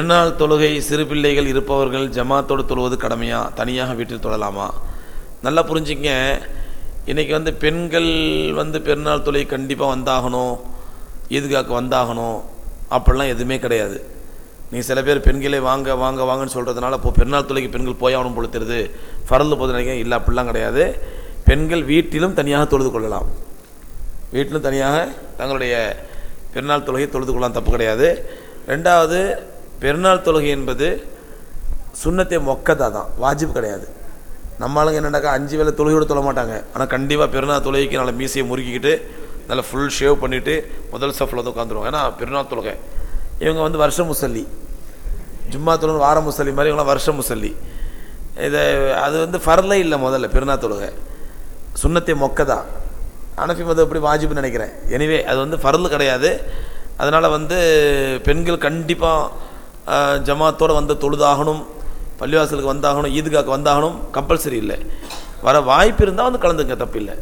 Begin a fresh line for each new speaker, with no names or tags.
பெருநாள் தொழுகை சிறு பிள்ளைகள் இருப்பவர்கள் ஜமாத்தோடு தொழுவது கடமையா? தனியாக வீட்டில் தொழலாமா? நல்லா புரிஞ்சுங்க. இன்றைக்கி வந்து பெண்கள் வந்து பெருநாள் தொழுகை கண்டிப்பாக வந்தாகணும். ஈதுகாக்கு வந்தாகணும். அப்படிலாம் எதுவுமே கிடையாது. நீ சில பேர் பெண்களே வாங்க வாங்க வாங்கன்னு சொல்கிறதுனால இப்போ பெருநாள் தொழுகைக்கு பெண்கள் போய் ஆகணும் பொழுத்துறது பறந்து போது நினைக்கிறேன். இல்லை அப்படிலாம் கிடையாது. பெண்கள் வீட்டிலும் தனியாக தொழுது கொள்ளலாம். வீட்டிலும் தனியாக தங்களுடைய பெருநாள் தொழுகை தொழுது கொள்ளலாம். தப்பு கிடையாது. ரெண்டாவது பெருநாள் தொழுகை என்பது சுண்ணத்தை மொக்கதா தான். வாஜிப் கிடையாது. நம்ம ஆளுங்க என்னடாக்கா அஞ்சு வேளை தொழுகையோடு தொழ மாட்டாங்க. ஆனால் கண்டிப்பாக பெருநாள் தொழுகைக்கு நல்லா மீசையை முறுக்கிக்கிட்டு நல்லா ஃபுல் ஷேவ் பண்ணிவிட்டு முதல் சஃபில் வந்து உட்காந்துருவாங்க ஏன்னா பெருநாள் தொழுகை. இவங்க வந்து வருஷ முசல்லி. ஜும்மா தொழுகை வார முசல்லி மாதிரி இவங்களாம் வருஷ முசல்லி. இதை அது வந்து ஃபர்லே இல்லை முதல்ல பெருநாள் தொழுகை. சுண்ணத்தை மொக்கதா அனஃபி மதம் எப்படி வாஜிப்னு நினைக்கிறேன். எனிவே அது வந்து ஃபர்லு கிடையாது. அதனால் வந்து பெண்கள் கண்டிப்பாக ஜமாத்தோடு வந்து தொழுதாகணும் பள்ளிவாசலுக்கு வந்தாகணும் ஈதுகாக்கு வந்தாகணும் கம்பல்சரி இல்லை. வர வாய்ப்பு இருந்தால் வந்து கலந்துங்க தப்பில்லை.